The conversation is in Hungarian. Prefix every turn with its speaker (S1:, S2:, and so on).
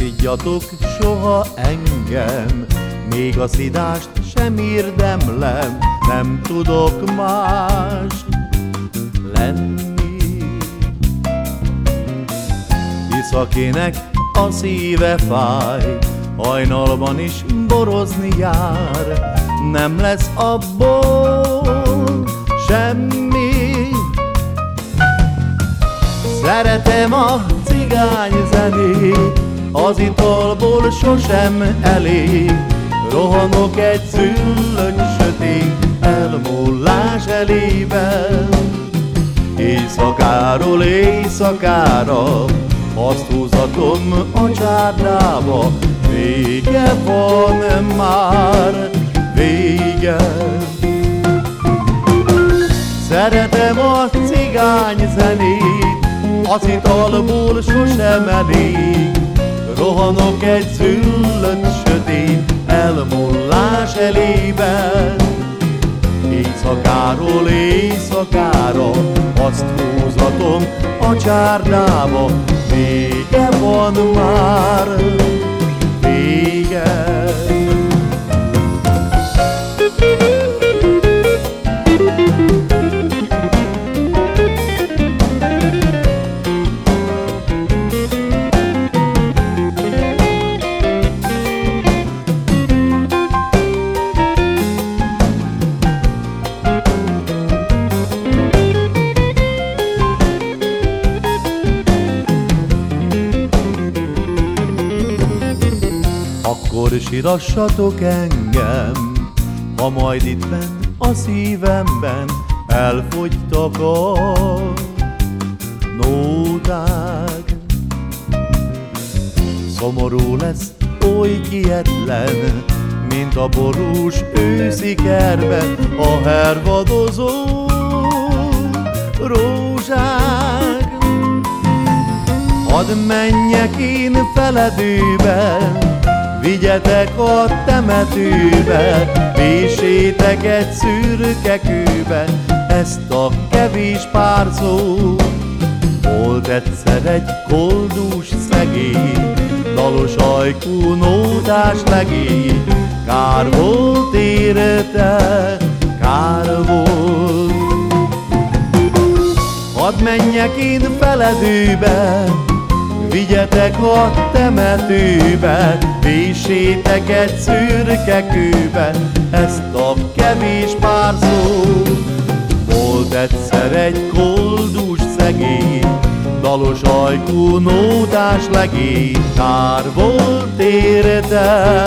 S1: bántjatok soha engem, még a szidást sem érdemlem, nem tudok más lenni. Hisz akinek a szíve fáj, hajnalban is borozni jár, nem lesz abból semmi. Szeretem a cigány zenét, az italból sosem elég. Rohanok egy szüllött sötét elmúlás elében. Éjszakáról éjszakára azt húzatom a csárdába, vége van már, vége. Szeretem a cigány zenét, az italból sosem elég. Rohanok egy züllött sötét elmullás elében. Éjszakáról éjszakára azt húzatom a csárdába, vége van már, Akkor sirassatok engem, ha majd itt benn a szívemben elfogytak a nóták. Szomorú lesz oly kietlen, mint a borús őszi kerben a hervadozó rózsák. Hadd menjek én feledőben, Vigyetek a temetőbe, Vésétek egy szürke kőbe, Ezt a kevés pár szó. Volt egyszer egy koldús szegény, Dalos ajkú nótás legény, Kár volt érte, kár volt. Hadd menjek én feledőbe, Vigyetek a temetőbe, Vésétek egy szürke kőbe, Ezt a kevés pár szó. Volt egyszer egy koldus szegény, Dalos ajkú nótás legény, Kár volt érte,